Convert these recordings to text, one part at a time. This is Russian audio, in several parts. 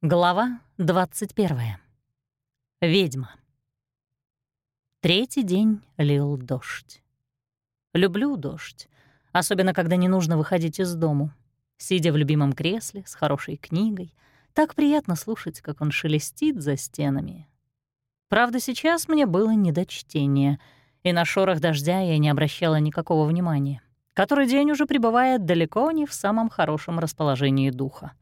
Глава 21. Ведьма. Третий день лил дождь. Люблю дождь, особенно когда не нужно выходить из дому. Сидя в любимом кресле с хорошей книгой, так приятно слушать, как он шелестит за стенами. Правда, сейчас мне было не до чтения, и на шорох дождя я не обращала никакого внимания. Который день уже пребывает далеко не в самом хорошем расположении духа.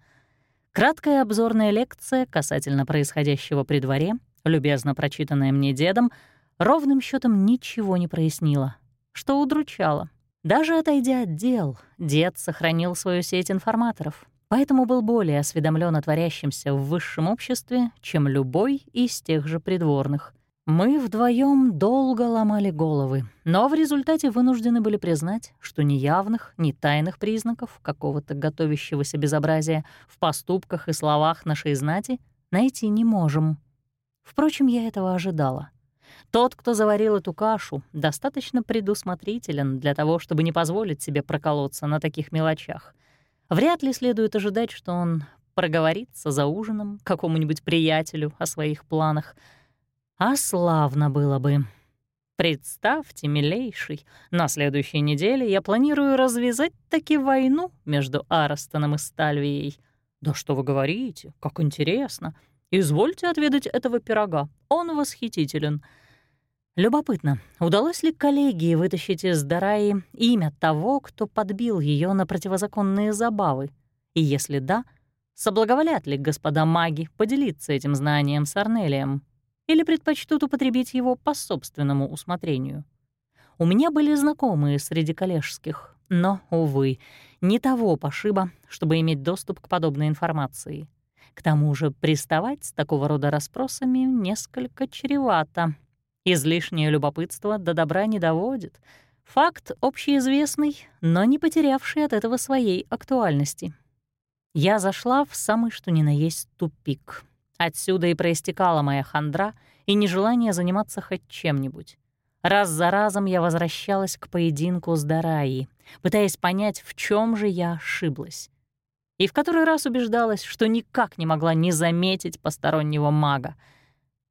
Краткая обзорная лекция касательно происходящего при дворе, любезно прочитанная мне дедом, ровным счетом ничего не прояснила, что удручало. Даже отойдя от дел, дед сохранил свою сеть информаторов, поэтому был более осведомлен о творящемся в высшем обществе, чем любой из тех же придворных. Мы вдвоем долго ломали головы, но в результате вынуждены были признать, что ни явных, ни тайных признаков какого-то готовящегося безобразия в поступках и словах нашей знати найти не можем. Впрочем, я этого ожидала. Тот, кто заварил эту кашу, достаточно предусмотрителен для того, чтобы не позволить себе проколоться на таких мелочах. Вряд ли следует ожидать, что он проговорится за ужином какому-нибудь приятелю о своих планах — а славно было бы. Представьте, милейший, на следующей неделе я планирую развязать таки войну между Арастоном и Стальвией. Да что вы говорите, как интересно. Извольте отведать этого пирога, он восхитителен. Любопытно, удалось ли коллегии вытащить из Дараи имя того, кто подбил ее на противозаконные забавы? И если да, соблаговолят ли господа маги поделиться этим знанием с Арнелием? Или предпочтут употребить его по собственному усмотрению. У меня были знакомые среди коллежских, но, увы, не того пошиба, чтобы иметь доступ к подобной информации. К тому же приставать с такого рода расспросами несколько чревато. Излишнее любопытство до добра не доводит. Факт общеизвестный, но не потерявший от этого своей актуальности. Я зашла в самый что ни на есть тупик — Отсюда и проистекала моя хандра и нежелание заниматься хоть чем-нибудь. Раз за разом я возвращалась к поединку с Дараей, пытаясь понять, в чем же я ошиблась. И в который раз убеждалась, что никак не могла не заметить постороннего мага.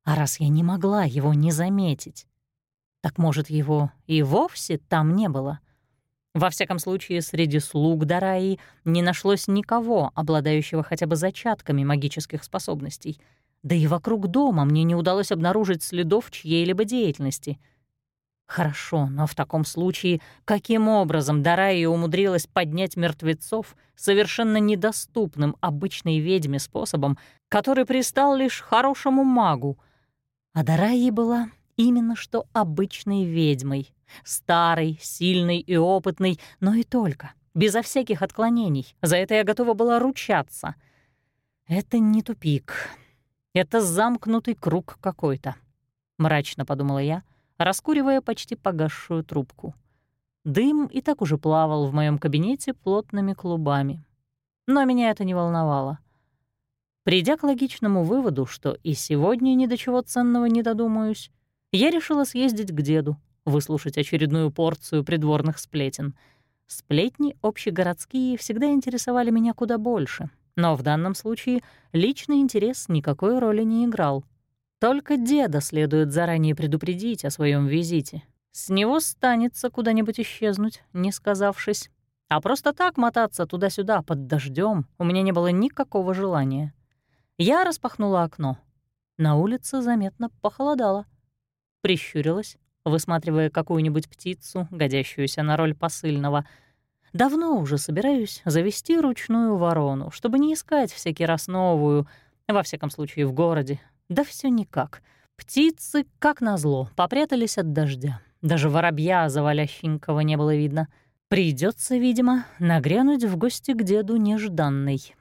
А раз я не могла его не заметить, так, может, его и вовсе там не было? Во всяком случае, среди слуг Дараи не нашлось никого, обладающего хотя бы зачатками магических способностей. Да и вокруг дома мне не удалось обнаружить следов чьей-либо деятельности. Хорошо, но в таком случае каким образом Дараи умудрилась поднять мертвецов совершенно недоступным обычной ведьме способом, который пристал лишь хорошему магу? А Дараи была именно что обычной ведьмой, Старый, сильный и опытный, но и только, безо всяких отклонений. За это я готова была ручаться. Это не тупик. Это замкнутый круг какой-то. Мрачно подумала я, раскуривая почти погасшую трубку. Дым и так уже плавал в моем кабинете плотными клубами. Но меня это не волновало. Придя к логичному выводу, что и сегодня ни до чего ценного не додумаюсь, я решила съездить к деду, выслушать очередную порцию придворных сплетен. Сплетни общегородские всегда интересовали меня куда больше, но в данном случае личный интерес никакой роли не играл. Только деда следует заранее предупредить о своем визите. С него станется куда-нибудь исчезнуть, не сказавшись. А просто так мотаться туда-сюда под дождем у меня не было никакого желания. Я распахнула окно. На улице заметно похолодало. Прищурилась высматривая какую-нибудь птицу, годящуюся на роль посыльного. Давно уже собираюсь завести ручную ворону, чтобы не искать всякий раз новую, во всяком случае в городе. Да все никак. Птицы, как назло, попрятались от дождя. Даже воробья завалященького не было видно. Придется, видимо, нагрянуть в гости к деду нежданной.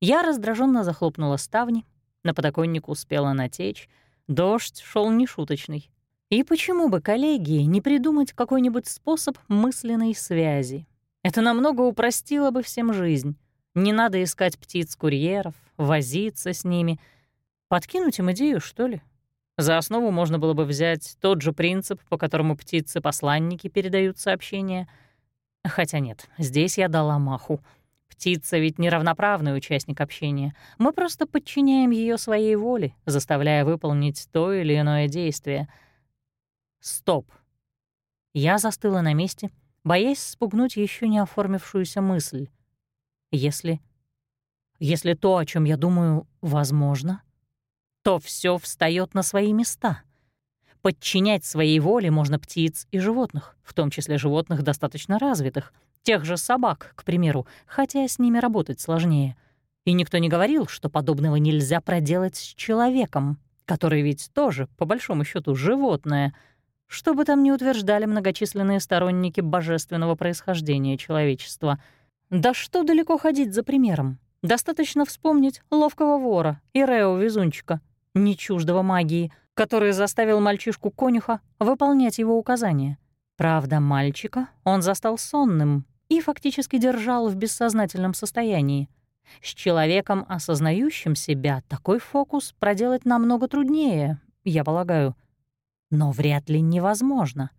Я раздраженно захлопнула ставни, на подоконник успела натечь. Дождь шел нешуточный. И почему бы коллегии не придумать какой-нибудь способ мысленной связи? Это намного упростило бы всем жизнь. Не надо искать птиц-курьеров, возиться с ними. Подкинуть им идею, что ли? За основу можно было бы взять тот же принцип, по которому птицы-посланники передают сообщения. Хотя нет, здесь я дала маху. Птица ведь неравноправный участник общения. Мы просто подчиняем ее своей воле, заставляя выполнить то или иное действие. Стоп. Я застыла на месте, боясь спугнуть еще не оформившуюся мысль. Если... Если то, о чем я думаю, возможно, то все встает на свои места. Подчинять своей воле можно птиц и животных, в том числе животных достаточно развитых, тех же собак, к примеру, хотя с ними работать сложнее. И никто не говорил, что подобного нельзя проделать с человеком, который ведь тоже, по большому счету, животное, что бы там ни утверждали многочисленные сторонники божественного происхождения человечества. Да что далеко ходить за примером? Достаточно вспомнить ловкого вора и Рео-везунчика, не чуждого магии, который заставил мальчишку-конюха выполнять его указания. Правда, мальчика он застал сонным и фактически держал в бессознательном состоянии. С человеком, осознающим себя, такой фокус проделать намного труднее, я полагаю. Но вряд ли невозможно.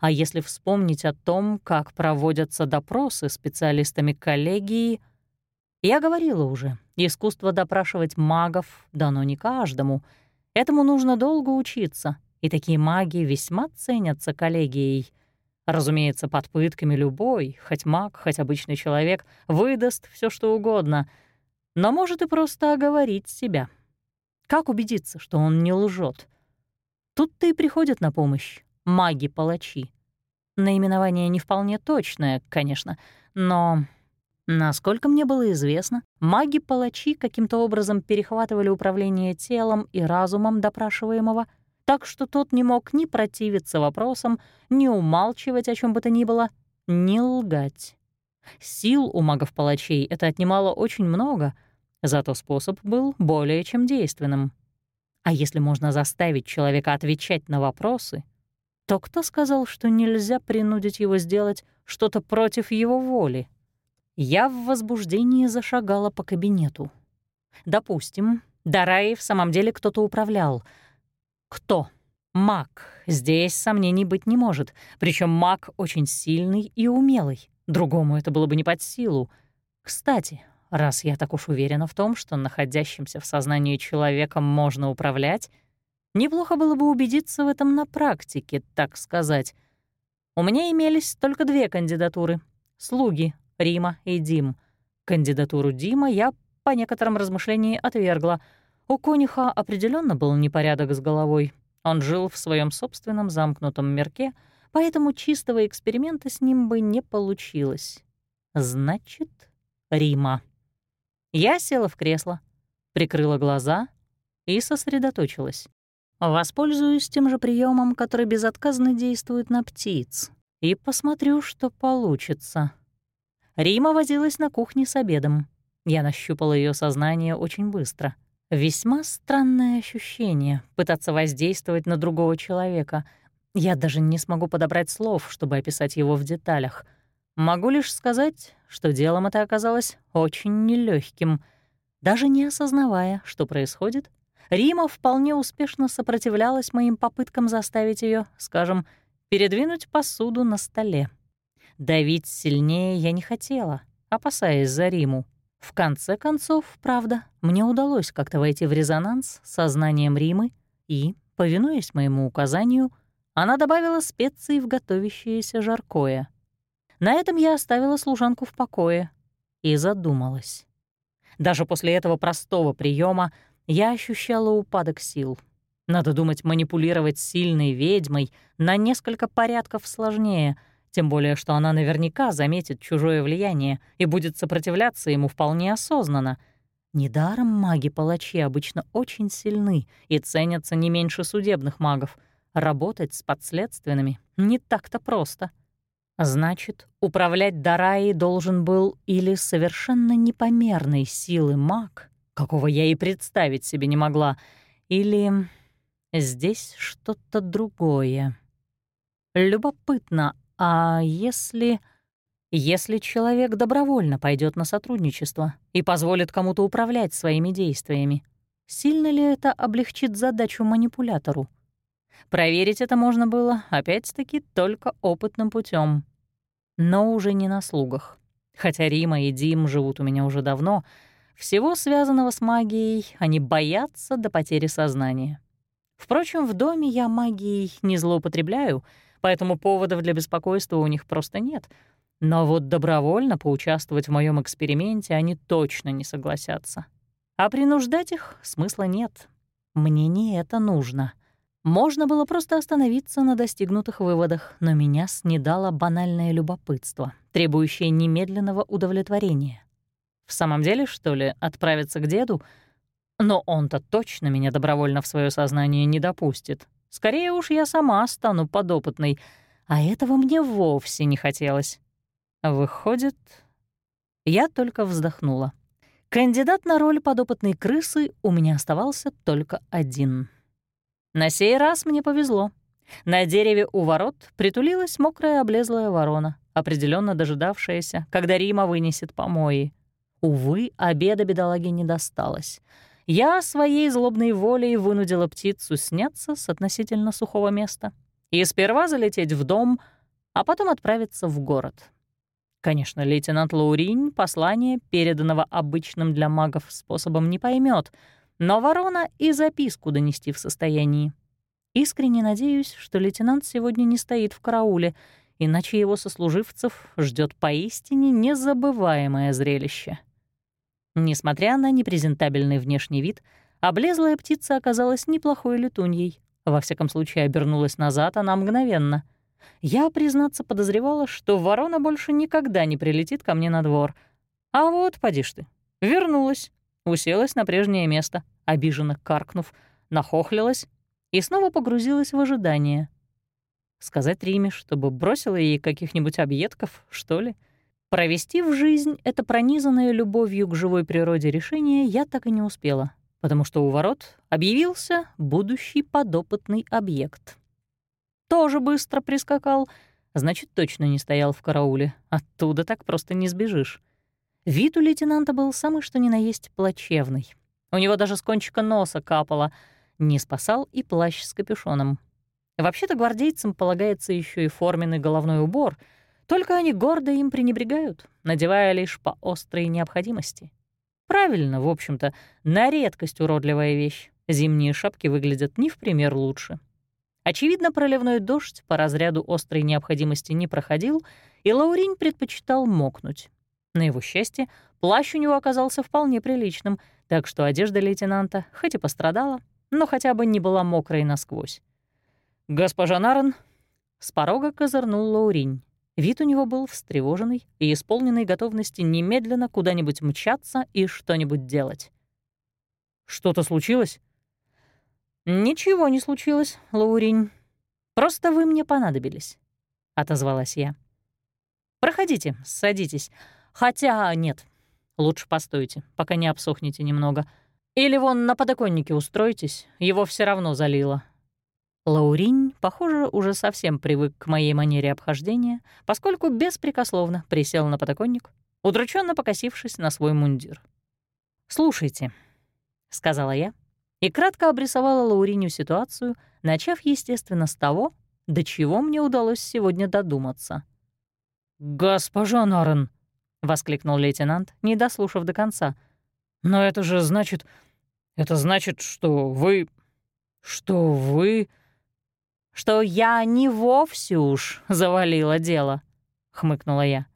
А если вспомнить о том, как проводятся допросы специалистами коллегии, я говорила уже, искусство допрашивать магов дано не каждому. Этому нужно долго учиться, и такие маги весьма ценятся коллегией. Разумеется, под пытками любой, хоть маг, хоть обычный человек, выдаст все что угодно, но может и просто оговорить себя. Как убедиться, что он не лжет? Тут-то и приходят на помощь маги-палачи. Наименование не вполне точное, конечно, но Насколько мне было известно, маги-палачи каким-то образом перехватывали управление телом и разумом допрашиваемого, так что тот не мог ни противиться вопросам, ни умалчивать о чем бы то ни было, ни лгать. Сил у магов-палачей это отнимало очень много, зато способ был более чем действенным. А если можно заставить человека отвечать на вопросы, то кто сказал, что нельзя принудить его сделать что-то против его воли? Я в возбуждении зашагала по кабинету. Допустим, Дараи в самом деле кто-то управлял. Кто? Маг. Здесь сомнений быть не может. Причем маг очень сильный и умелый. Другому это было бы не под силу. Кстати, раз я так уж уверена в том, что находящимся в сознании человеком можно управлять, неплохо было бы убедиться в этом на практике, так сказать. У меня имелись только две кандидатуры — слуги Рима и Дим. Кандидатуру Дима я по некоторым размышлениям отвергла. У конюха определенно был непорядок с головой. Он жил в своем собственном замкнутом мирке, поэтому чистого эксперимента с ним бы не получилось. Значит, Рима. Я села в кресло, прикрыла глаза и сосредоточилась. Воспользуюсь тем же приемом, который безотказно действует на птиц, и посмотрю, что получится. Рима возилась на кухне с обедом. Я нащупала ее сознание очень быстро. Весьма странное ощущение — пытаться воздействовать на другого человека. Я даже не смогу подобрать слов, чтобы описать его в деталях. Могу лишь сказать, что делом это оказалось очень нелегким. Даже не осознавая, что происходит, Рима вполне успешно сопротивлялась моим попыткам заставить ее, скажем, передвинуть посуду на столе. Давить сильнее я не хотела, опасаясь за Риму. В конце концов, правда, мне удалось как-то войти в резонанс с сознанием Римы и, повинуясь моему указанию, она добавила специи в готовящееся жаркое. На этом я оставила служанку в покое и задумалась. Даже после этого простого приема я ощущала упадок сил. Надо думать, манипулировать сильной ведьмой на несколько порядков сложнее — тем более, что она наверняка заметит чужое влияние и будет сопротивляться ему вполне осознанно. Недаром маги-палачи обычно очень сильны и ценятся не меньше судебных магов. Работать с подследственными не так-то просто. Значит, управлять Дараей должен был или совершенно непомерной силы маг, какого я и представить себе не могла, или здесь что-то другое. Любопытно, а если... Если человек добровольно пойдет на сотрудничество и позволит кому-то управлять своими действиями, сильно ли это облегчит задачу манипулятору? Проверить это можно было, опять-таки, только опытным путем, но уже не на слугах. Хотя Рима и Дим живут у меня уже давно, всего связанного с магией они боятся до потери сознания. Впрочем, в доме я магией не злоупотребляю, поэтому поводов для беспокойства у них просто нет. Но вот добровольно поучаствовать в моем эксперименте они точно не согласятся. А принуждать их смысла нет. Мне не это нужно. Можно было просто остановиться на достигнутых выводах, но меня снедало банальное любопытство, требующее немедленного удовлетворения. В самом деле, что ли, отправиться к деду — но он-то точно меня добровольно в свое сознание не допустит. Скорее уж я сама стану подопытной, а этого мне вовсе не хотелось. Выходит, я только вздохнула. Кандидат на роль подопытной крысы у меня оставался только один. На сей раз мне повезло. На дереве у ворот притулилась мокрая облезлая ворона, определенно дожидавшаяся, когда Рима вынесет помои. Увы, обеда бедолаге не досталось — я своей злобной волей вынудила птицу сняться с относительно сухого места и сперва залететь в дом, а потом отправиться в город. Конечно, лейтенант Лауринь послание, переданного обычным для магов способом, не поймет, но ворона и записку донести в состоянии. Искренне надеюсь, что лейтенант сегодня не стоит в карауле, иначе его сослуживцев ждет поистине незабываемое зрелище. Несмотря на непрезентабельный внешний вид, облезлая птица оказалась неплохой летуньей. Во всяком случае, обернулась назад она мгновенно. Я, признаться, подозревала, что ворона больше никогда не прилетит ко мне на двор. А вот, поди ж ты, вернулась, уселась на прежнее место, обиженно каркнув, нахохлилась и снова погрузилась в ожидание. Сказать Риме, чтобы бросила ей каких-нибудь объедков, что ли — Провести в жизнь это пронизанное любовью к живой природе решение я так и не успела, потому что у ворот объявился будущий подопытный объект. Тоже быстро прискакал, значит, точно не стоял в карауле. Оттуда так просто не сбежишь. Вид у лейтенанта был самый что ни на есть плачевный. У него даже с кончика носа капало. Не спасал и плащ с капюшоном. Вообще-то гвардейцам полагается еще и форменный головной убор — только они гордо им пренебрегают, надевая лишь по острой необходимости. Правильно, в общем-то, на редкость уродливая вещь. Зимние шапки выглядят не в пример лучше. Очевидно, проливной дождь по разряду острой необходимости не проходил, и Лауринь предпочитал мокнуть. На его счастье, плащ у него оказался вполне приличным, так что одежда лейтенанта хоть и пострадала, но хотя бы не была мокрой насквозь. «Госпожа Нарен!» — с порога козырнул Лауринь. Вид у него был встревоженный и исполненный готовности немедленно куда-нибудь мчаться и что-нибудь делать. «Что-то случилось?» «Ничего не случилось, Лауринь. Просто вы мне понадобились», — отозвалась я. «Проходите, садитесь. Хотя нет, лучше постойте, пока не обсохнете немного. Или вон на подоконнике устройтесь, его все равно залило. Лауринь, похоже, уже совсем привык к моей манере обхождения, поскольку беспрекословно присел на подоконник, удрученно покосившись на свой мундир. «Слушайте», — сказала я, и кратко обрисовала Лауриню ситуацию, начав, естественно, с того, до чего мне удалось сегодня додуматься. «Госпожа Нарен», — воскликнул лейтенант, не дослушав до конца. «Но это же значит... Это значит, что вы... Что вы...» что я не вовсе уж завалила дело», — хмыкнула я.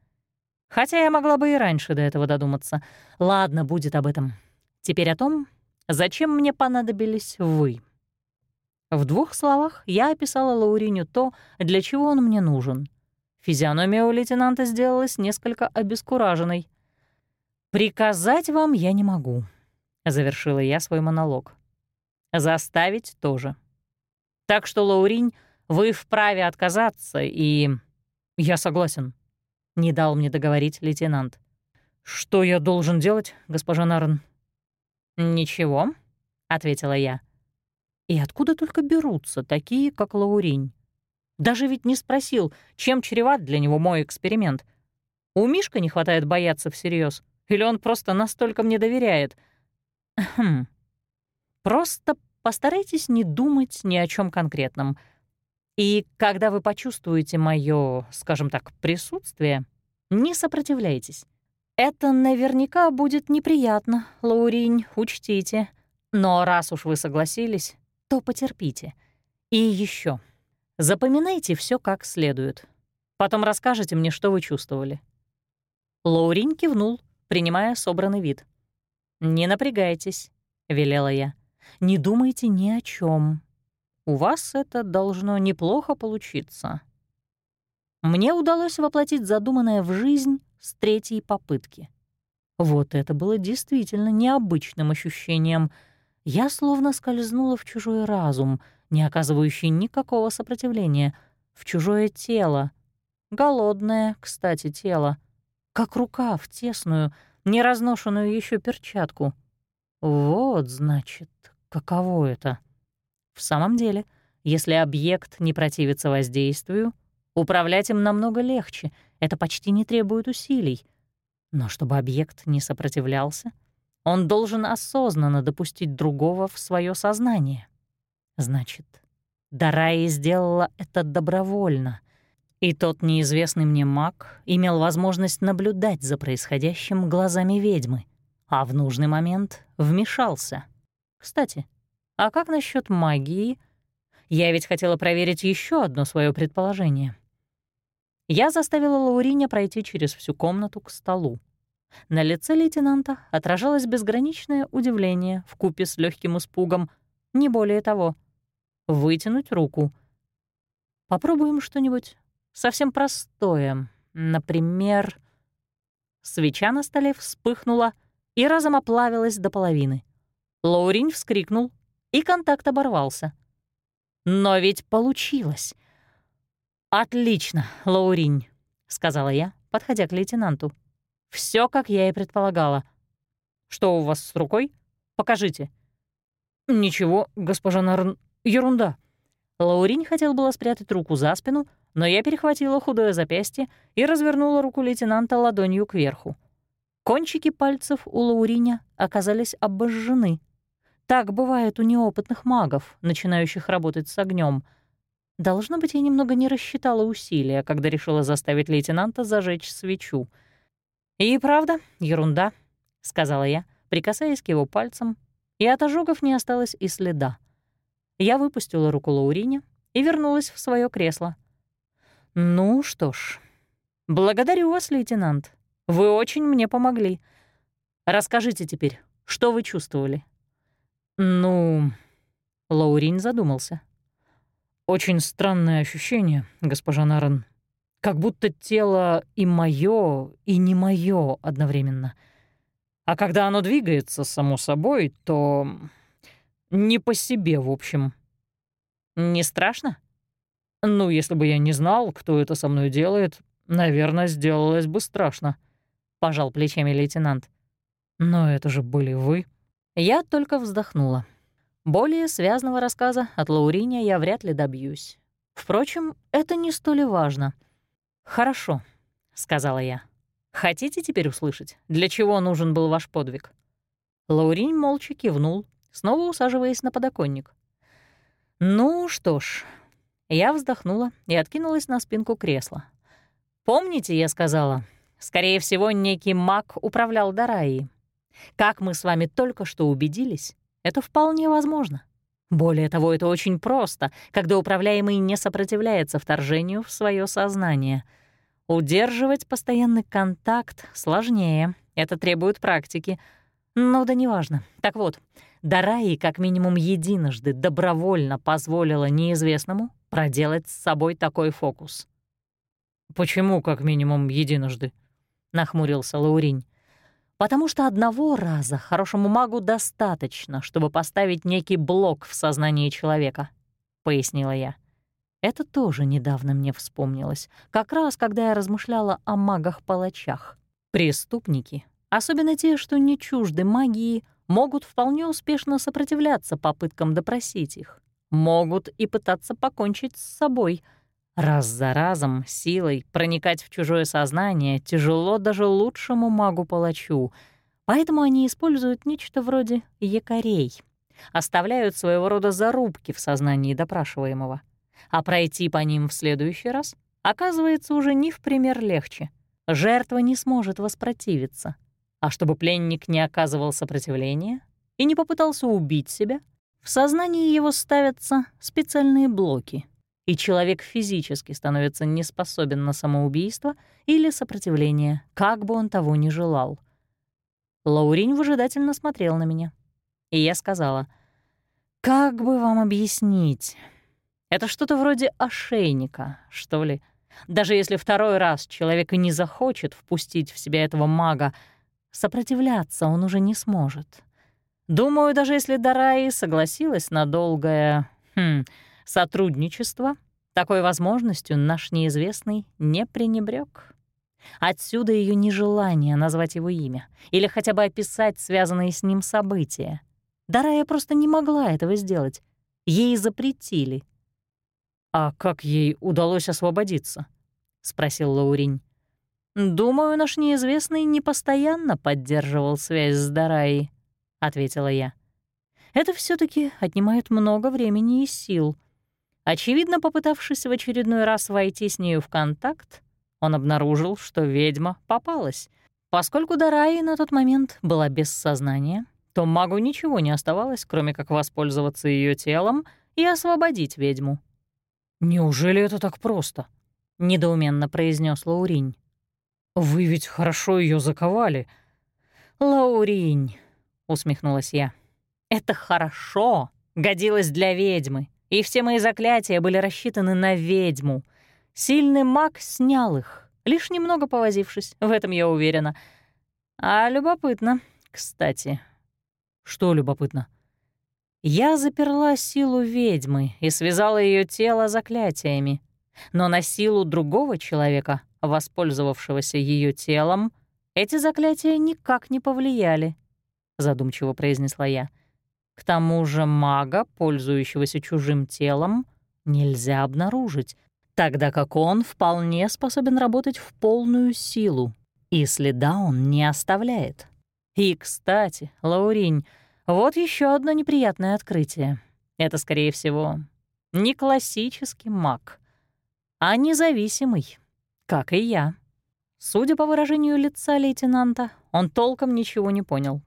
Хотя я могла бы и раньше до этого додуматься. Ладно, будет об этом. Теперь о том, зачем мне понадобились вы. В двух словах я описала Лауриню то, для чего он мне нужен. Физиономия у лейтенанта сделалась несколько обескураженной. «Приказать вам я не могу», — завершила я свой монолог. «Заставить тоже». Так что, Лауринь, вы вправе отказаться, и... Я согласен. Не дал мне договорить лейтенант. Что я должен делать, госпожа Нарн? Ничего, ответила я. И откуда только берутся такие, как Лауринь? Даже ведь не спросил, чем чреват для него мой эксперимент. У Мишка не хватает бояться всерьез, или он просто настолько мне доверяет? Хм. Просто Постарайтесь не думать ни о чем конкретном. И когда вы почувствуете мое, скажем так, присутствие, не сопротивляйтесь. Это наверняка будет неприятно, Лауринь, учтите. Но раз уж вы согласились, то потерпите. И еще. Запоминайте все как следует. Потом расскажете мне, что вы чувствовали». Лауринь кивнул, принимая собранный вид. «Не напрягайтесь», — велела я. «Не думайте ни о чем. У вас это должно неплохо получиться». Мне удалось воплотить задуманное в жизнь с третьей попытки. Вот это было действительно необычным ощущением. Я словно скользнула в чужой разум, не оказывающий никакого сопротивления, в чужое тело. Голодное, кстати, тело. Как рука в тесную, неразношенную еще перчатку. Вот, значит, каково это. В самом деле, если объект не противится воздействию, управлять им намного легче — это почти не требует усилий. Но чтобы объект не сопротивлялся, он должен осознанно допустить другого в свое сознание. Значит, Дараи сделала это добровольно, и тот неизвестный мне маг имел возможность наблюдать за происходящим глазами ведьмы, а в нужный момент вмешался. Кстати, а как насчет магии? Я ведь хотела проверить еще одно свое предположение — я заставила Лауриня пройти через всю комнату к столу. На лице лейтенанта отражалось безграничное удивление в купе с легким испугом, не более того. Вытянуть руку. Попробуем что-нибудь совсем простое. Например, свеча на столе вспыхнула и разом оплавилась до половины. Лаурин вскрикнул, и контакт оборвался. Но ведь получилось. «Отлично, Лауринь», — сказала я, подходя к лейтенанту. Все, как я и предполагала. Что у вас с рукой? Покажите». «Ничего, госпожа Нарн, ерунда». Лауринь хотел было спрятать руку за спину, но я перехватила худое запястье и развернула руку лейтенанта ладонью кверху. Кончики пальцев у Лауриня оказались обожжены. Так бывает у неопытных магов, начинающих работать с огнем — Должно быть, я немного не рассчитала усилия, когда решила заставить лейтенанта зажечь свечу. «И правда, ерунда», — сказала я, прикасаясь к его пальцам, и от ожогов не осталось и следа. Я выпустила руку Лаурине и вернулась в свое кресло. «Ну что ж, благодарю вас, лейтенант. Вы очень мне помогли. Расскажите теперь, что вы чувствовали?» «Ну...» — Лаурин задумался. Очень странное ощущение, госпожа Нарен. Как будто тело и моё, и не моё одновременно. А когда оно двигается само собой, то не по себе, в общем. Не страшно? Ну, если бы я не знал, кто это со мной делает, наверное, сделалось бы страшно. Пожал плечами лейтенант. Но это же были вы. Я только вздохнула. Более связанного рассказа от Лауриния я вряд ли добьюсь. Впрочем, это не столь важно. «Хорошо», — сказала я. «Хотите теперь услышать, для чего нужен был ваш подвиг?» Лауринь молча кивнул, снова усаживаясь на подоконник. «Ну что ж...» Я вздохнула и откинулась на спинку кресла. «Помните, я сказала, скорее всего, некий маг управлял Дараей. Как мы с вами только что убедились, это вполне возможно. Более того, это очень просто, когда управляемый не сопротивляется вторжению в свое сознание. Удерживать постоянный контакт сложнее, это требует практики. Но да неважно. Так вот, Дараи как минимум единожды добровольно позволила неизвестному проделать с собой такой фокус. «Почему как минимум единожды?» — нахмурился Лауринь потому что одного раза хорошему магу достаточно, чтобы поставить некий блок в сознании человека», — пояснила я. Это тоже недавно мне вспомнилось, как раз когда я размышляла о магах-палачах. Преступники, особенно те, что не чужды магии, могут вполне успешно сопротивляться попыткам допросить их. Могут и пытаться покончить с собой — Раз за разом, силой, проникать в чужое сознание тяжело даже лучшему магу-палачу, поэтому они используют нечто вроде якорей, оставляют своего рода зарубки в сознании допрашиваемого. А пройти по ним в следующий раз оказывается уже не в пример легче. жертва не сможет воспротивиться. А чтобы пленник не оказывал сопротивления и не попытался убить себя, в сознании его ставятся специальные блоки, и человек физически становится не способен на самоубийство или сопротивление, как бы он того ни желал. Лауринь выжидательно смотрел на меня. И я сказала, «Как бы вам объяснить? Это что-то вроде ошейника, что ли. Даже если второй раз человек и не захочет впустить в себя этого мага, сопротивляться он уже не сможет. Думаю, даже если Дараи согласилась на долгое хм, сотрудничество, такой возможностью наш неизвестный не пренебрег. Отсюда ее нежелание назвать его имя или хотя бы описать связанные с ним события. Дарая просто не могла этого сделать. Ей запретили. «А как ей удалось освободиться?» — спросил Лауринь. «Думаю, наш неизвестный не постоянно поддерживал связь с Дараей», — ответила я. «Это все таки отнимает много времени и сил. Очевидно, попытавшись в очередной раз войти с нею в контакт, он обнаружил, что ведьма попалась. Поскольку Дараи на тот момент была без сознания, то магу ничего не оставалось, кроме как воспользоваться ее телом и освободить ведьму. «Неужели это так просто?» — недоуменно произнес Лауринь. «Вы ведь хорошо ее заковали». «Лауринь», — усмехнулась я, — «это хорошо, годилось для ведьмы, и все мои заклятия были рассчитаны на ведьму. Сильный маг снял их, лишь немного повозившись, в этом я уверена. А любопытно, кстати». «Что любопытно?» Я заперла силу ведьмы и связала ее тело заклятиями. Но на силу другого человека, воспользовавшегося ее телом, эти заклятия никак не повлияли, задумчиво произнесла я. К тому же мага, пользующегося чужим телом, нельзя обнаружить, тогда как он вполне способен работать в полную силу, и следа он не оставляет. И, кстати, Лауринь, вот еще одно неприятное открытие. Это, скорее всего, не классический маг, а независимый, как и я. Судя по выражению лица лейтенанта, он толком ничего не понял.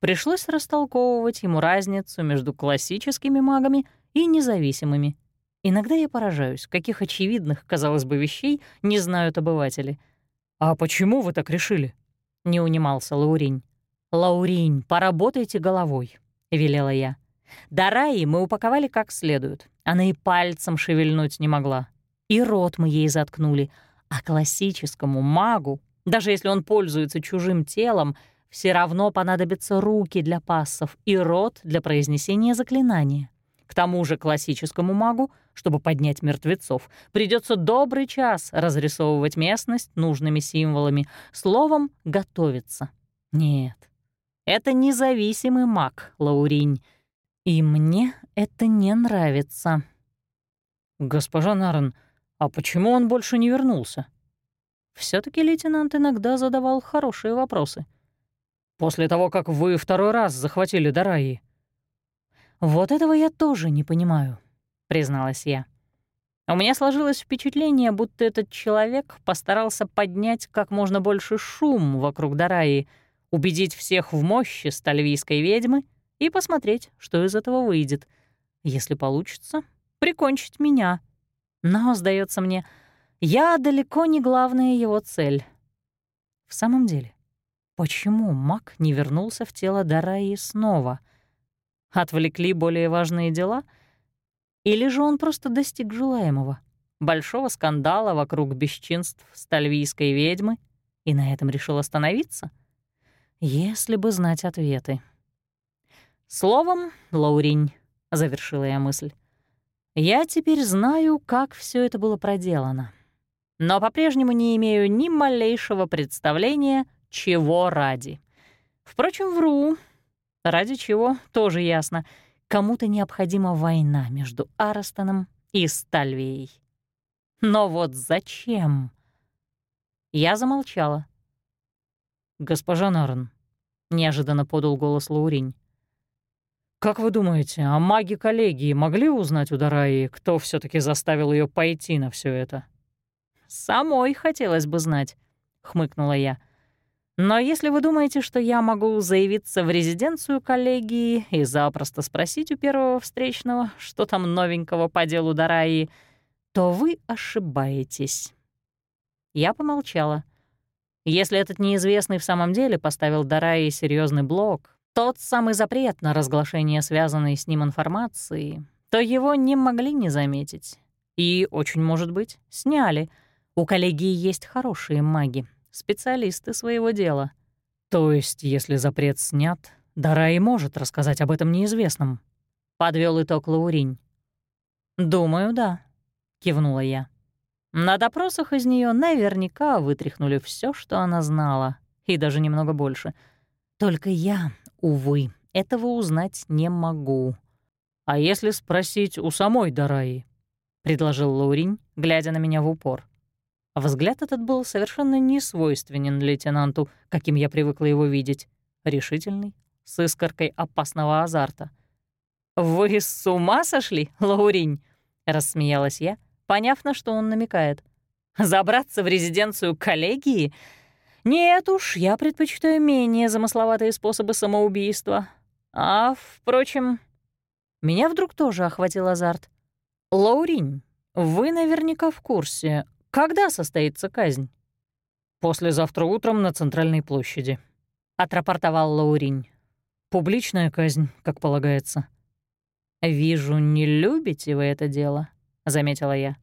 Пришлось растолковывать ему разницу между классическими магами и независимыми. Иногда я поражаюсь, каких очевидных, казалось бы, вещей не знают обыватели. «А почему вы так решили?» — не унимался Лауринь. «Лауринь, поработайте головой», — велела я. Дараи мы упаковали как следует. Она и пальцем шевельнуть не могла. И рот мы ей заткнули. А классическому магу, даже если он пользуется чужим телом, все равно понадобятся руки для пассов и рот для произнесения заклинания. К тому же классическому магу, чтобы поднять мертвецов, придется добрый час разрисовывать местность нужными символами, словом «готовиться». Нет, это независимый маг, Лауринь, и мне это не нравится. «Госпожа Нарен, а почему он больше не вернулся?» все таки лейтенант иногда задавал хорошие вопросы. «После того, как вы второй раз захватили Дараи». «Вот этого я тоже не понимаю», — призналась я. У меня сложилось впечатление, будто этот человек постарался поднять как можно больше шум вокруг Дараи, убедить всех в мощи стальвийской ведьмы и посмотреть, что из этого выйдет. Если получится, прикончить меня. Но, сдается мне, я далеко не главная его цель. В самом деле, почему маг не вернулся в тело Дараи снова? Отвлекли более важные дела? Или же он просто достиг желаемого? Большого скандала вокруг бесчинств стальвийской ведьмы и на этом решил остановиться? Если бы знать ответы. Словом, Лауринь, — завершила я мысль, я теперь знаю, как все это было проделано. Но по-прежнему не имею ни малейшего представления, чего ради. Впрочем, вру. Ради чего, тоже ясно. Кому-то необходима война между Арастоном и Стальвией. Но вот зачем? Я замолчала. «Госпожа Нарн», — неожиданно подал голос Лауринь, «Как вы думаете, а маги коллегии могли узнать у Дараи, кто все таки заставил ее пойти на все это?» «Самой хотелось бы знать», — хмыкнула я. «Но если вы думаете, что я могу заявиться в резиденцию коллегии и запросто спросить у первого встречного, что там новенького по делу Дараи, то вы ошибаетесь». Я помолчала. Если этот неизвестный в самом деле поставил Дараи серьезный блок, тот самый запрет на разглашение связанной с ним информации, то его не могли не заметить. И, очень может быть, сняли. У коллегии есть хорошие маги, специалисты своего дела. То есть, если запрет снят, Дарай может рассказать об этом неизвестном. Подвел итог Лауринь. «Думаю, да», — кивнула я. На допросах из нее наверняка вытряхнули все, что она знала, и даже немного больше. Только я, увы, этого узнать не могу. «А если спросить у самой Дараи?» — предложил Лауринь, глядя на меня в упор. Взгляд этот был совершенно не свойственен лейтенанту, каким я привыкла его видеть. Решительный, с искоркой опасного азарта. «Вы с ума сошли, Лауринь?» — рассмеялась я, поняв, на что он намекает. «Забраться в резиденцию коллегии? Нет уж, я предпочитаю менее замысловатые способы самоубийства. А, впрочем, меня вдруг тоже охватил азарт. Лауринь, вы наверняка в курсе, когда состоится казнь? Послезавтра утром на центральной площади. Отрапортовал Лауринь. Публичная казнь, как полагается. Вижу, не любите вы это дело, заметила я.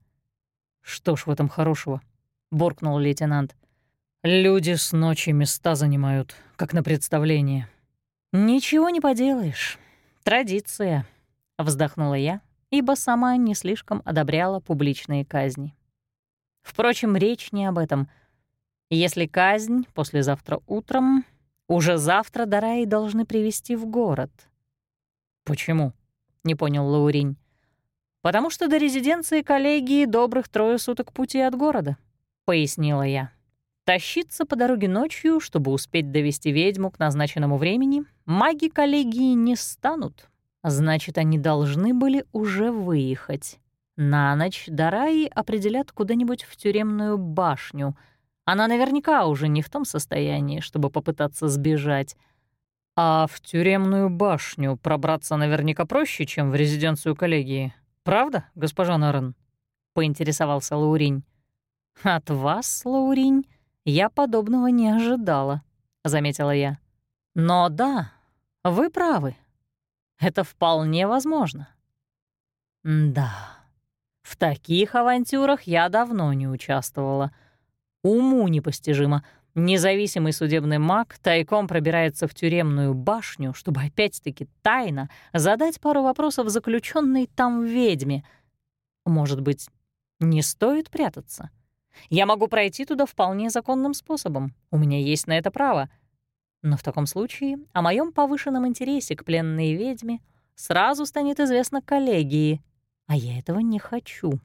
Что ж в этом хорошего? буркнул лейтенант. Люди с ночи места занимают, как на представлении. Ничего не поделаешь. Традиция, вздохнула я, ибо сама не слишком одобряла публичные казни. Впрочем, речь не об этом. Если казнь послезавтра утром, уже завтра Дараи должны привести в город. «Почему?» — не понял Лауринь. «Потому что до резиденции коллегии добрых трое суток пути от города», — пояснила я. Тащиться по дороге ночью, чтобы успеть довести ведьму к назначенному времени, маги коллегии не станут. Значит, они должны были уже выехать. На ночь Дараи определят куда-нибудь в тюремную башню. Она наверняка уже не в том состоянии, чтобы попытаться сбежать. А в тюремную башню пробраться наверняка проще, чем в резиденцию коллегии. Правда, госпожа Нарен? поинтересовался Лауринь. От вас, Лауринь, я подобного не ожидала, заметила я. Но да, вы правы. Это вполне возможно. Да. В таких авантюрах я давно не участвовала. Уму непостижимо. Независимый судебный маг тайком пробирается в тюремную башню, чтобы опять-таки тайно задать пару вопросов заключенной там ведьме. Может быть, не стоит прятаться? Я могу пройти туда вполне законным способом. У меня есть на это право. Но в таком случае о моем повышенном интересе к пленной ведьме сразу станет известно коллегии, а я этого не хочу.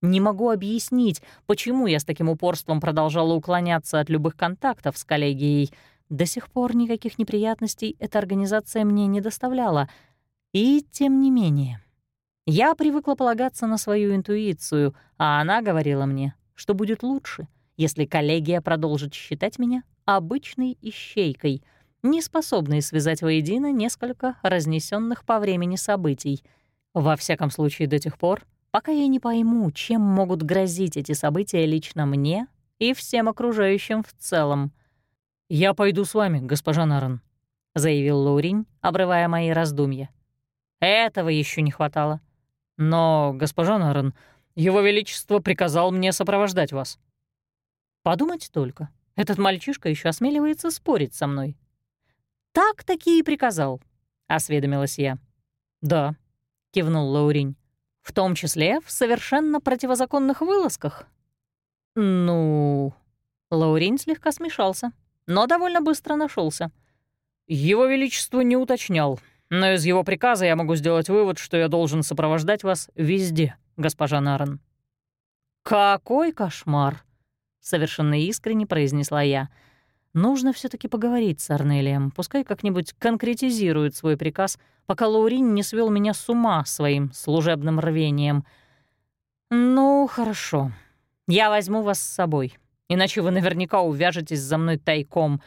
Не могу объяснить, почему я с таким упорством продолжала уклоняться от любых контактов с коллегией. До сих пор никаких неприятностей эта организация мне не доставляла. И тем не менее. Я привыкла полагаться на свою интуицию, а она говорила мне, что будет лучше, если коллегия продолжит считать меня обычной ищейкой, не способной связать воедино несколько разнесенных по времени событий — во всяком случае, до тех пор, пока я не пойму, чем могут грозить эти события лично мне и всем окружающим в целом. «Я пойду с вами, госпожа Нарен», — заявил Лауринь, обрывая мои раздумья. «Этого еще не хватало». «Но, госпожа Нарен, его Величество приказал мне сопровождать вас». «Подумать только, этот мальчишка еще осмеливается спорить со мной». «Так-таки и приказал», — осведомилась я. «Да», — кивнул Лауринь. «В том числе в совершенно противозаконных вылазках». «Ну...» Лауринь слегка смешался, но довольно быстро нашелся. «Его Величество не уточнял, но из его приказа я могу сделать вывод, что я должен сопровождать вас везде, госпожа Нарен». «Какой кошмар!» — совершенно искренне произнесла я — Нужно все таки поговорить с Арнелием, пускай как-нибудь конкретизирует свой приказ, пока Лаурин не свел меня с ума своим служебным рвением. «Ну, хорошо. Я возьму вас с собой. иначе вы наверняка увяжетесь за мной тайком,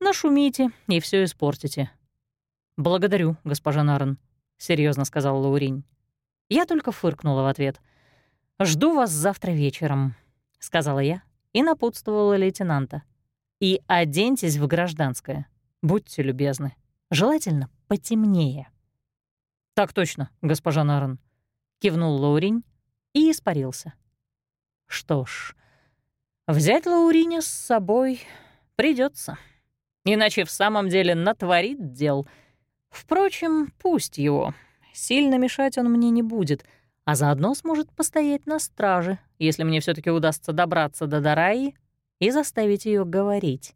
нашумите и все испортите». «Благодарю, госпожа Нарен», — серьезно сказал Лауринь. Я только фыркнула в ответ. «Жду вас завтра вечером», — сказала я и напутствовала лейтенанта. «И оденьтесь в гражданское. Будьте любезны. Желательно потемнее». «Так точно, госпожа Нарен», — кивнул Лауринь и испарился. Что ж, взять Лауриня с собой придется, иначе в самом деле натворит дел. Впрочем, пусть его. Сильно мешать он мне не будет, а заодно сможет постоять на страже, если мне все таки удастся добраться до Дараи и заставить ее говорить.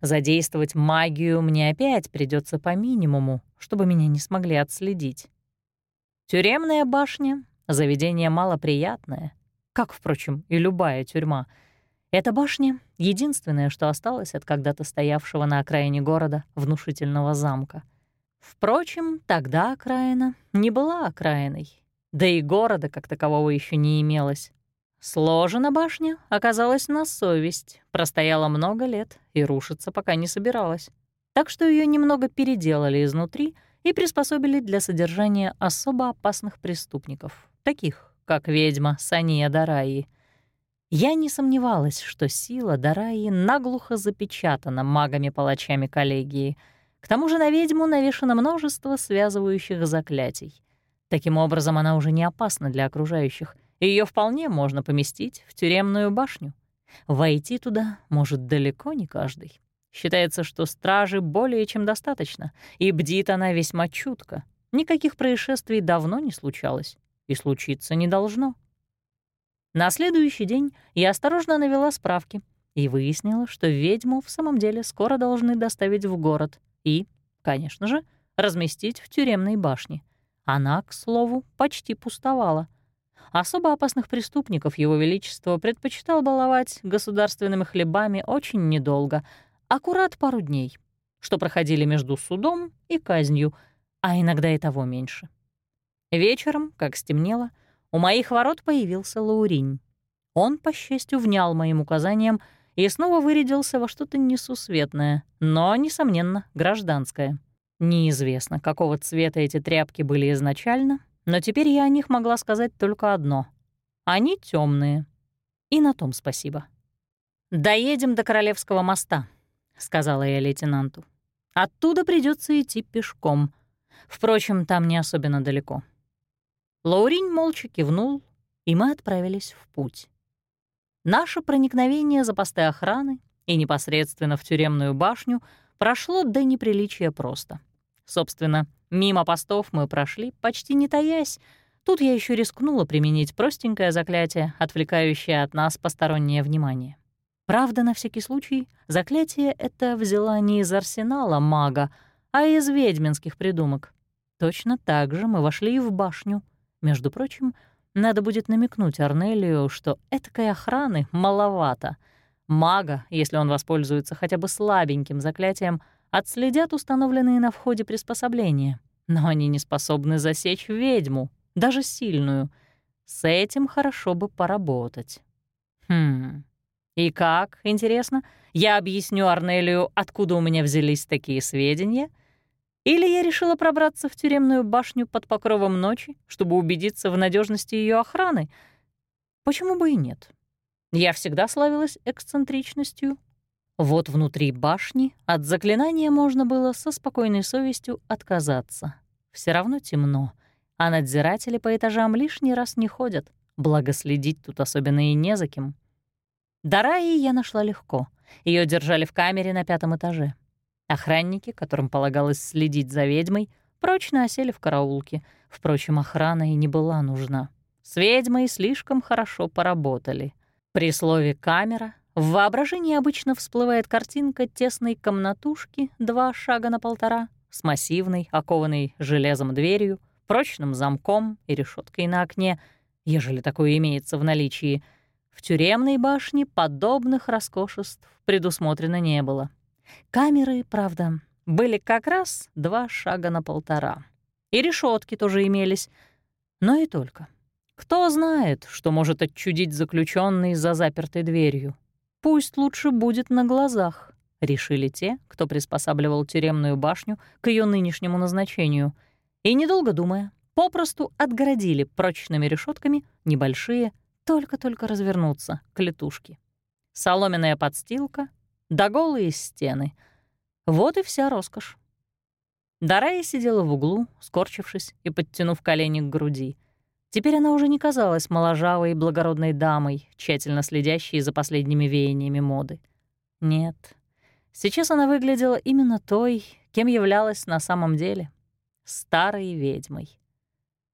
Задействовать магию мне опять придется по минимуму, чтобы меня не смогли отследить. Тюремная башня — заведение малоприятное, как, впрочем, и любая тюрьма. Эта башня — единственное, что осталось от когда-то стоявшего на окраине города внушительного замка. Впрочем, тогда окраина не была окраиной, да и города как такового еще не имелось. Сложена башня оказалась на совесть, простояла много лет и рушиться пока не собиралась. Так что ее немного переделали изнутри и приспособили для содержания особо опасных преступников, таких как ведьма Сания Дараи. Я не сомневалась, что сила Дараи наглухо запечатана магами-палачами коллегии. К тому же на ведьму навешано множество связывающих заклятий. Таким образом, она уже не опасна для окружающих, ее вполне можно поместить в тюремную башню. Войти туда может далеко не каждый. Считается, что стражи более чем достаточно, и бдит она весьма чутко. Никаких происшествий давно не случалось, и случиться не должно. На следующий день я осторожно навела справки и выяснила, что ведьму в самом деле скоро должны доставить в город и, конечно же, разместить в тюремной башне. Она, к слову, почти пустовала. Особо опасных преступников Его Величество предпочитал баловать государственными хлебами очень недолго, аккурат пару дней, что проходили между судом и казнью, а иногда и того меньше. Вечером, как стемнело, у моих ворот появился Лауринь. Он, по счастью, внял моим указаниям и снова вырядился во что-то несусветное, но, несомненно, гражданское. Неизвестно, какого цвета эти тряпки были изначально, но теперь я о них могла сказать только одно. Они темные. И на том спасибо. «Доедем до Королевского моста», — сказала я лейтенанту. «Оттуда придется идти пешком. Впрочем, там не особенно далеко». Лаурин молча кивнул, и мы отправились в путь. Наше проникновение за посты охраны и непосредственно в тюремную башню прошло до неприличия просто. Собственно, Мимо постов мы прошли, почти не таясь. Тут я еще рискнула применить простенькое заклятие, отвлекающее от нас постороннее внимание. Правда, на всякий случай, заклятие это взяла не из арсенала мага, а из ведьминских придумок. Точно так же мы вошли и в башню. Между прочим, надо будет намекнуть Арнелию, что этакой охраны маловато. Мага, если он воспользуется хотя бы слабеньким заклятием, отследят установленные на входе приспособления. Но они не способны засечь ведьму, даже сильную. С этим хорошо бы поработать. Хм. И как, интересно, я объясню Арнелию, откуда у меня взялись такие сведения? Или я решила пробраться в тюремную башню под покровом ночи, чтобы убедиться в надежности ее охраны? Почему бы и нет? Я всегда славилась эксцентричностью. Вот внутри башни от заклинания можно было со спокойной совестью отказаться. Все равно темно, а надзиратели по этажам лишний раз не ходят, благо следить тут особенно и не за кем. Дараи я нашла легко. Ее держали в камере на пятом этаже. Охранники, которым полагалось следить за ведьмой, прочно осели в караулке. Впрочем, охрана и не была нужна. С ведьмой слишком хорошо поработали. При слове «камера» В воображении обычно всплывает картинка тесной комнатушки два шага на полтора с массивной, окованной железом дверью, прочным замком и решеткой на окне, ежели такое имеется в наличии. В тюремной башне подобных роскошеств предусмотрено не было. Камеры, правда, были как раз два шага на полтора. И решетки тоже имелись, но и только. Кто знает, что может отчудить заключенный за запертой дверью? Пусть лучше будет на глазах, решили те, кто приспосабливал тюремную башню к ее нынешнему назначению. И, недолго думая, попросту отгородили прочными решетками небольшие, только-только развернуться, клетушки. Соломенная подстилка, да голые стены. Вот и вся роскошь. Дарая сидела в углу, скорчившись и подтянув колени к груди. Теперь она уже не казалась моложавой и благородной дамой, тщательно следящей за последними веяниями моды. Нет, сейчас она выглядела именно той, кем являлась на самом деле — старой ведьмой.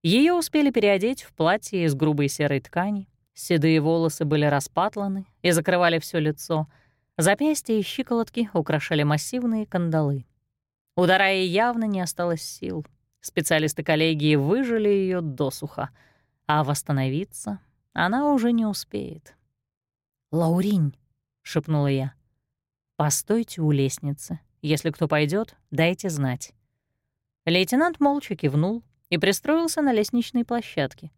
Ее успели переодеть в платье из грубой серой ткани, седые волосы были распатланы и закрывали все лицо, запястья и щиколотки украшали массивные кандалы. У Дараи явно не осталось сил. Специалисты коллегии выжили ее досуха — а восстановиться она уже не успеет. «Лауринь», — шепнула я, — «постойте у лестницы. Если кто пойдет, дайте знать». Лейтенант молча кивнул и пристроился на лестничной площадке.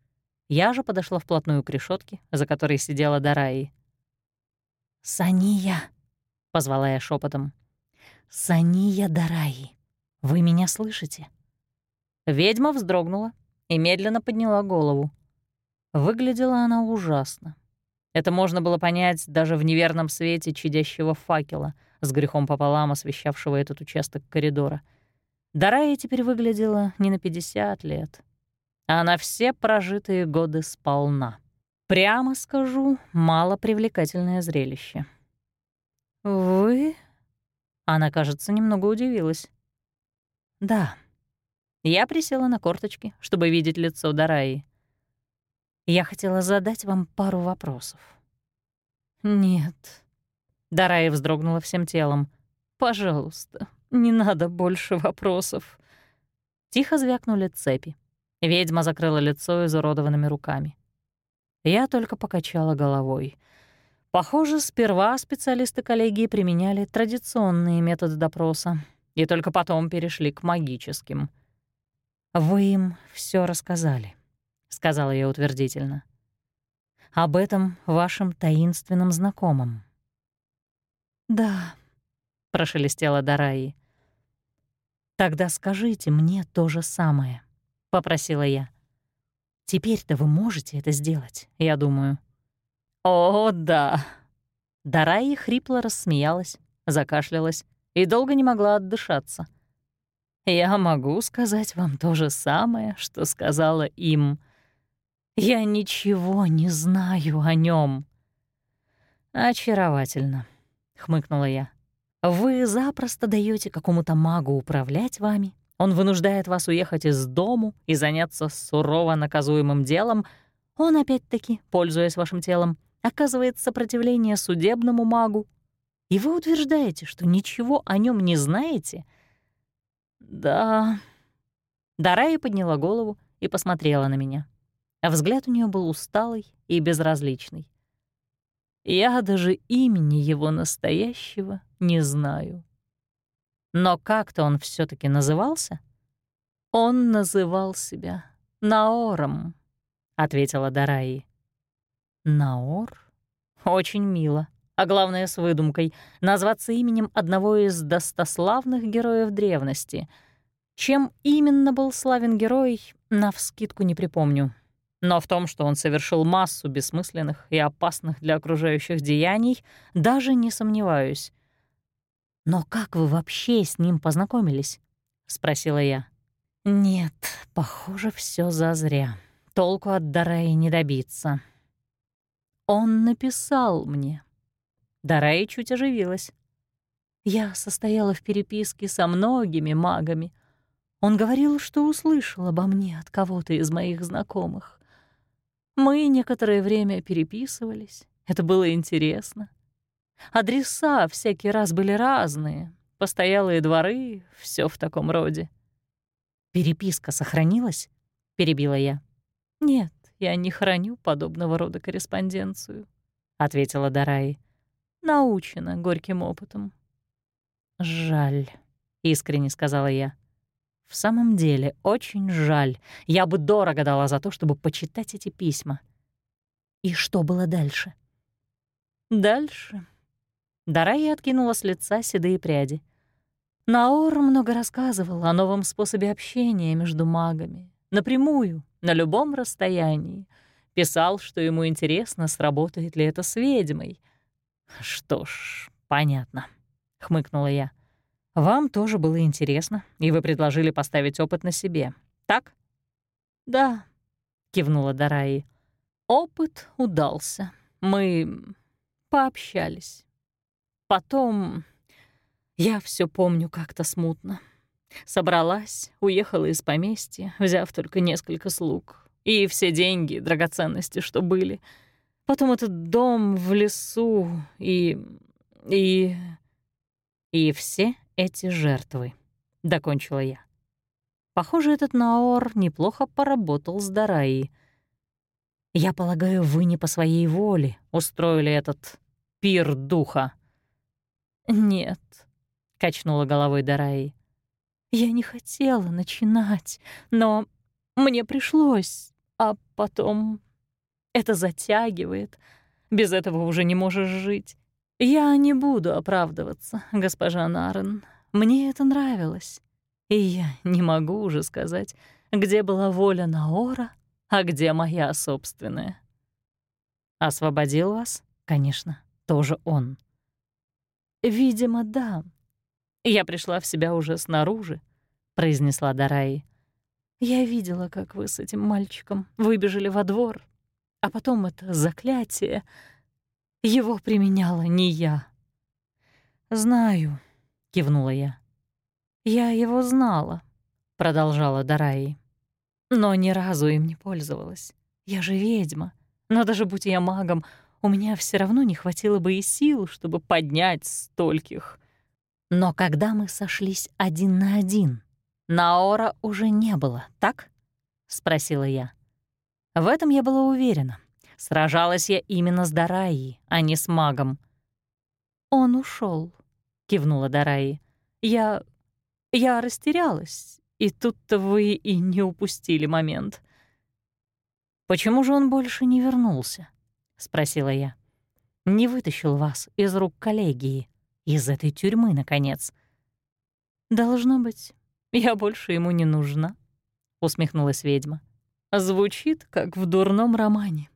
Я же подошла вплотную к решетке, за которой сидела Дараи. «Сания», — позвала я шепотом. «Сания Дараи, вы меня слышите?» Ведьма вздрогнула и медленно подняла голову. Выглядела она ужасно. Это можно было понять даже в неверном свете чадящего факела, с грехом пополам освещавшего этот участок коридора. Дарая теперь выглядела не на 50 лет, а на все прожитые годы сполна. Прямо скажу, мало привлекательное зрелище. «Вы?» Она, кажется, немного удивилась. «Да». Я присела на корточки, чтобы видеть лицо Дараи. Я хотела задать вам пару вопросов. Нет. Дарая вздрогнула всем телом. Пожалуйста, не надо больше вопросов. Тихо звякнули цепи. Ведьма закрыла лицо изуродованными руками. Я только покачала головой. Похоже, сперва специалисты коллегии применяли традиционные методы допроса и только потом перешли к магическим. Вы им все рассказали сказала я утвердительно. Об этом вашем таинственном знакомом. Да, прошелестела Дараи. Тогда скажите мне то же самое, попросила я. Теперь-то вы можете это сделать, я думаю. О, да. Дараи хрипло рассмеялась, закашлялась и долго не могла отдышаться. Я могу сказать вам то же самое, что сказала им — я ничего не знаю о нем. Очаровательно, хмыкнула я. Вы запросто даете какому-то магу управлять вами. Он вынуждает вас уехать из дому и заняться сурово наказуемым делом. Он опять-таки, пользуясь вашим телом, оказывает сопротивление судебному магу. И вы утверждаете, что ничего о нем не знаете? Да. Дарая подняла голову и посмотрела на меня а взгляд у нее был усталый и безразличный. Я даже имени его настоящего не знаю. Но как-то он все таки назывался? Он называл себя Наором, — ответила Дараи. Наор? Очень мило, а главное с выдумкой — назваться именем одного из достославных героев древности. Чем именно был славен герой, навскидку не припомню. Но в том, что он совершил массу бессмысленных и опасных для окружающих деяний, даже не сомневаюсь. «Но как вы вообще с ним познакомились?» — спросила я. «Нет, похоже, все зазря. Толку от Дараи не добиться». «Он написал мне». Дараи чуть оживилась. «Я состояла в переписке со многими магами. Он говорил, что услышал обо мне от кого-то из моих знакомых. Мы некоторое время переписывались. Это было интересно. Адреса всякий раз были разные. Постоялые дворы, все в таком роде. «Переписка сохранилась?» — перебила я. «Нет, я не храню подобного рода корреспонденцию», — ответила Дараи. «Научена горьким опытом». «Жаль», — искренне сказала я. В самом деле, очень жаль. Я бы дорого дала за то, чтобы почитать эти письма. И что было дальше? Дальше Дарая откинула с лица седые пряди. Наор много рассказывал о новом способе общения между магами. Напрямую, на любом расстоянии. Писал, что ему интересно, сработает ли это с ведьмой. «Что ж, понятно», — хмыкнула я. «Вам тоже было интересно, и вы предложили поставить опыт на себе, так?» «Да», — кивнула Дараи. «Опыт удался. Мы пообщались. Потом я все помню как-то смутно. Собралась, уехала из поместья, взяв только несколько слуг. И все деньги, драгоценности, что были. Потом этот дом в лесу и... и... И все эти жертвы, — докончила я. Похоже, этот Наор неплохо поработал с Дараей. Я полагаю, вы не по своей воле устроили этот пир духа. Нет, качнула головой Дараи. Я не хотела начинать, но мне пришлось, а потом это затягивает. Без этого уже не можешь жить. Я не буду оправдываться, госпожа Нарен. Мне это нравилось. И я не могу уже сказать, где была воля Наора, а где моя собственная. Освободил вас, конечно, тоже он. Видимо, да, «Я пришла в себя уже снаружи», — произнесла Дараи. «Я видела, как вы с этим мальчиком выбежали во двор, а потом это заклятие. Его применяла не я». «Знаю», — кивнула я. «Я его знала», — продолжала Дараи. «Но ни разу им не пользовалась. Я же ведьма. Но даже будь я магом, у меня все равно не хватило бы и сил, чтобы поднять стольких. Но когда мы сошлись один на один, Наора уже не было, так? спросила я. В этом я была уверена. Сражалась я именно с Дараей, а не с магом. Он ушел, кивнула Дараи. Я я растерялась, и тут-то вы и не упустили момент. Почему же он больше не вернулся? Спросила я. Не вытащил вас из рук коллегии. Из этой тюрьмы, наконец. «Должно быть, я больше ему не нужна», — усмехнулась ведьма. «Звучит, как в дурном романе.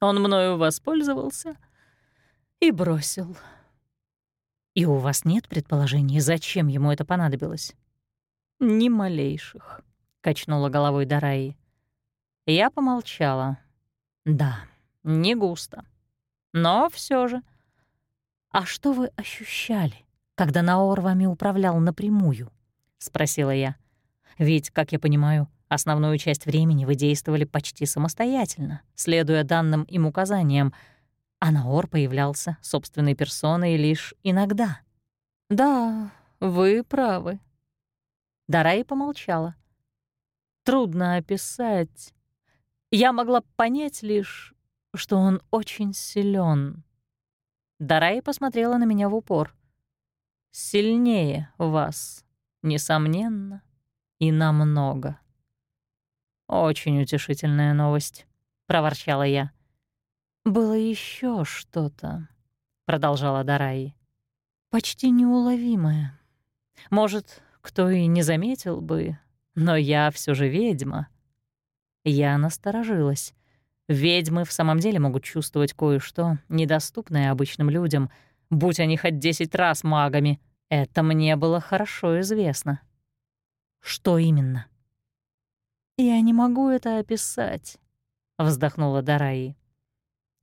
Он мною воспользовался и бросил». «И у вас нет предположений, зачем ему это понадобилось?» «Ни малейших», — качнула головой Дараи. Я помолчала. «Да, не густо. Но все же «А что вы ощущали, когда Наор вами управлял напрямую?» — спросила я. «Ведь, как я понимаю, основную часть времени вы действовали почти самостоятельно, следуя данным им указаниям, а Наор появлялся собственной персоной лишь иногда». «Да, вы правы». Дарай помолчала. «Трудно описать. Я могла понять лишь, что он очень силен. Дарай посмотрела на меня в упор. «Сильнее вас, несомненно, и намного». «Очень утешительная новость», — проворчала я. «Было еще что-то», — продолжала Дарай. «Почти неуловимое. Может, кто и не заметил бы, но я все же ведьма». Я насторожилась. Ведьмы в самом деле могут чувствовать кое-что, недоступное обычным людям, будь они хоть десять раз магами. Это мне было хорошо известно. Что именно? «Я не могу это описать», — вздохнула Дараи.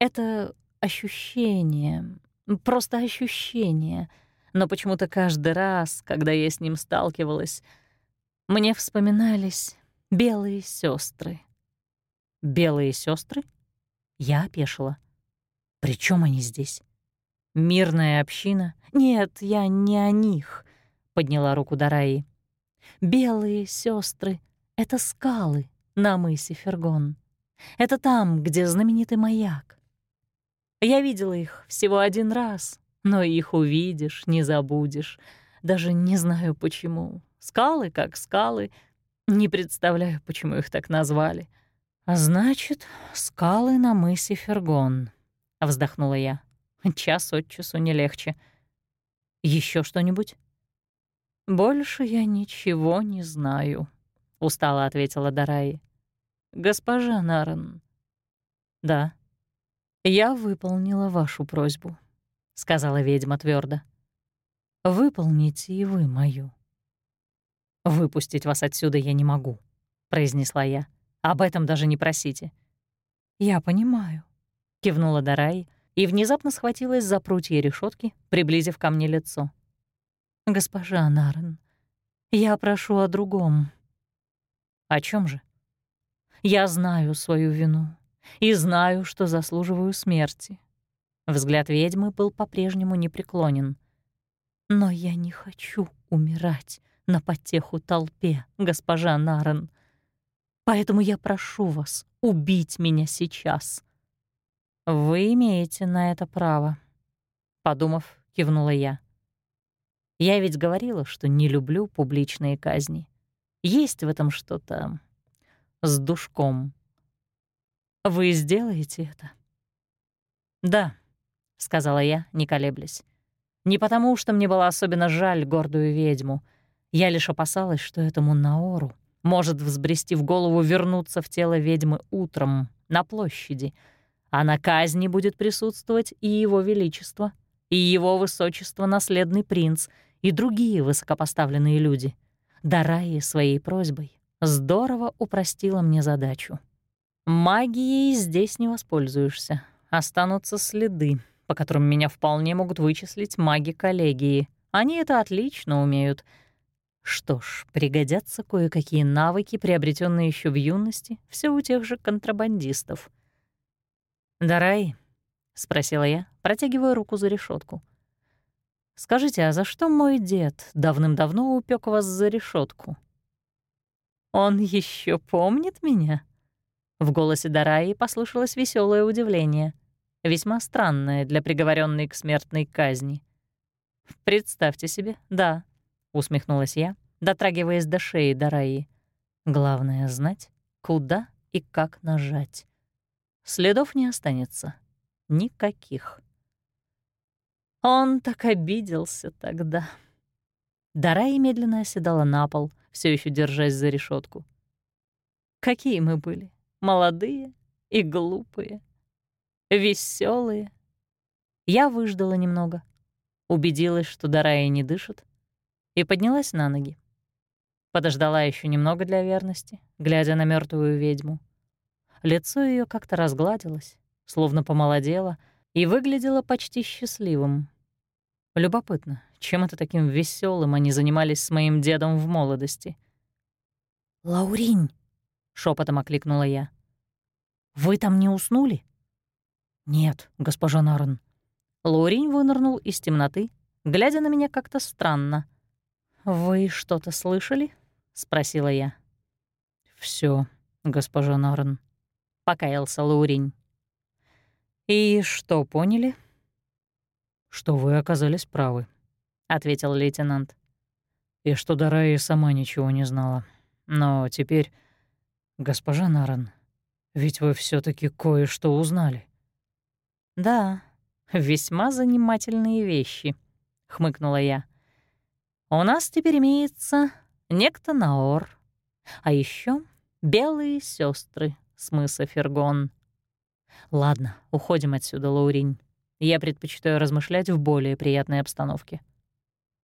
«Это ощущение, просто ощущение. Но почему-то каждый раз, когда я с ним сталкивалась, мне вспоминались белые сестры. Белые сестры? Я опешила. При чем они здесь? Мирная община? Нет, я не о них, подняла руку Дараи. Белые сестры — это скалы на мысе Фергон. Это там, где знаменитый маяк. Я видела их всего один раз, но их увидишь, не забудешь. Даже не знаю почему. Скалы как скалы. Не представляю, почему их так назвали. А «Значит, скалы на мысе Фергон», — вздохнула я. «Час от часу не легче. Еще что-нибудь?» «Больше я ничего не знаю», — устало ответила Дараи. «Госпожа Наран». «Да». «Я выполнила вашу просьбу», — сказала ведьма твердо. «Выполните и вы мою». «Выпустить вас отсюда я не могу», — произнесла я. «Об этом даже не просите». «Я понимаю», — кивнула Дарай и внезапно схватилась за прутья решетки, приблизив ко мне лицо. «Госпожа Нарен, я прошу о другом». «О чем же?» «Я знаю свою вину и знаю, что заслуживаю смерти». Взгляд ведьмы был по-прежнему непреклонен. «Но я не хочу умирать на потеху толпе, госпожа Нарен. Поэтому я прошу вас убить меня сейчас». «Вы имеете на это право», — подумав, кивнула я. Я ведь говорила, что не люблю публичные казни. Есть в этом что-то с душком. Вы сделаете это? Да, сказала я, не колеблясь. Не потому, что мне было особенно жаль гордую ведьму. Я лишь опасалась, что этому Наору может взбрести в голову вернуться в тело ведьмы утром на площади, а на казни будет присутствовать и его величество, и его высочество наследный принц — и другие высокопоставленные люди. Дараи своей просьбой здорово упростила мне задачу. Магией здесь не воспользуешься. Останутся следы, по которым меня вполне могут вычислить маги коллегии. Они это отлично умеют. Что ж, пригодятся кое-какие навыки, приобретенные еще в юности, все у тех же контрабандистов. «Дарай?» — спросила я, протягивая руку за решетку. Скажите, а за что мой дед давным-давно упек вас за решетку? Он еще помнит меня? В голосе Дараи послышалось веселое удивление, весьма странное для приговоренной к смертной казни. Представьте себе, да, усмехнулась я, дотрагиваясь до шеи Дараи. Главное знать, куда и как нажать. Следов не останется. Никаких. Он так обиделся тогда. Дарай медленно оседала на пол, все еще держась за решетку. Какие мы были? Молодые и глупые. веселые. Я выждала немного, убедилась, что Дарая не дышит, и поднялась на ноги. Подождала еще немного для верности, глядя на мертвую ведьму. Лицо ее как-то разгладилось, словно помолодело, и выглядело почти счастливым. Любопытно, чем это таким веселым они занимались с моим дедом в молодости? «Лауринь!» — шепотом окликнула я. «Вы там не уснули?» «Нет, госпожа Нарн». Лауринь вынырнул из темноты, глядя на меня как-то странно. «Вы что-то слышали?» — спросила я. Все, госпожа Нарн», — покаялся Лауринь. «И что поняли?» что вы оказались правы», — ответил лейтенант. «И что Дарая сама ничего не знала. Но теперь, госпожа Наран, ведь вы все таки кое-что узнали». «Да, весьма занимательные вещи», — хмыкнула я. «У нас теперь имеется некто Наор, а еще белые сестры с мыса Фергон. Ладно, уходим отсюда, Лауринь. Я предпочитаю размышлять в более приятной обстановке.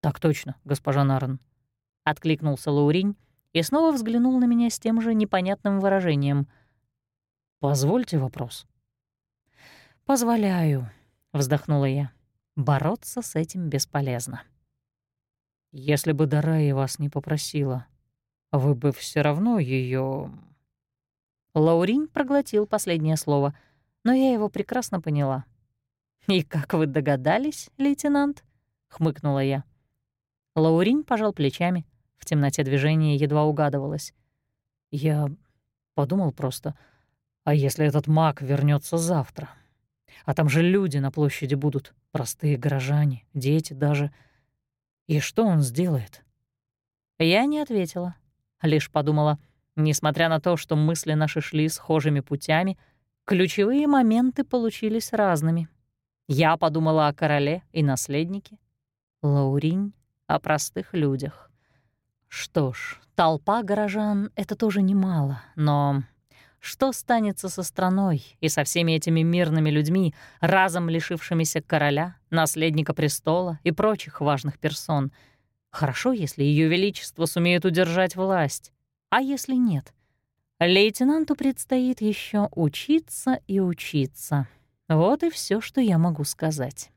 «Так точно, госпожа Нарн», — откликнулся Лауринь и снова взглянул на меня с тем же непонятным выражением. «Позвольте вопрос». «Позволяю», — вздохнула я. «Бороться с этим бесполезно». «Если бы Дарая вас не попросила, вы бы все равно ее. Лауринь проглотил последнее слово, но я его прекрасно поняла. «И как вы догадались, лейтенант?» — хмыкнула я. Лаурин пожал плечами. В темноте движения едва угадывалось. «Я подумал просто, а если этот маг вернется завтра? А там же люди на площади будут, простые горожане, дети даже. И что он сделает?» Я не ответила, лишь подумала, несмотря на то, что мысли наши шли схожими путями, ключевые моменты получились разными. Я подумала о короле и наследнике. Лауринь о простых людях. Что ж, толпа горожан — это тоже немало, но что станется со страной и со всеми этими мирными людьми, разом лишившимися короля, наследника престола и прочих важных персон? Хорошо, если Ее Величество сумеет удержать власть. А если нет? Лейтенанту предстоит еще учиться и учиться. Вот и все, что я могу сказать.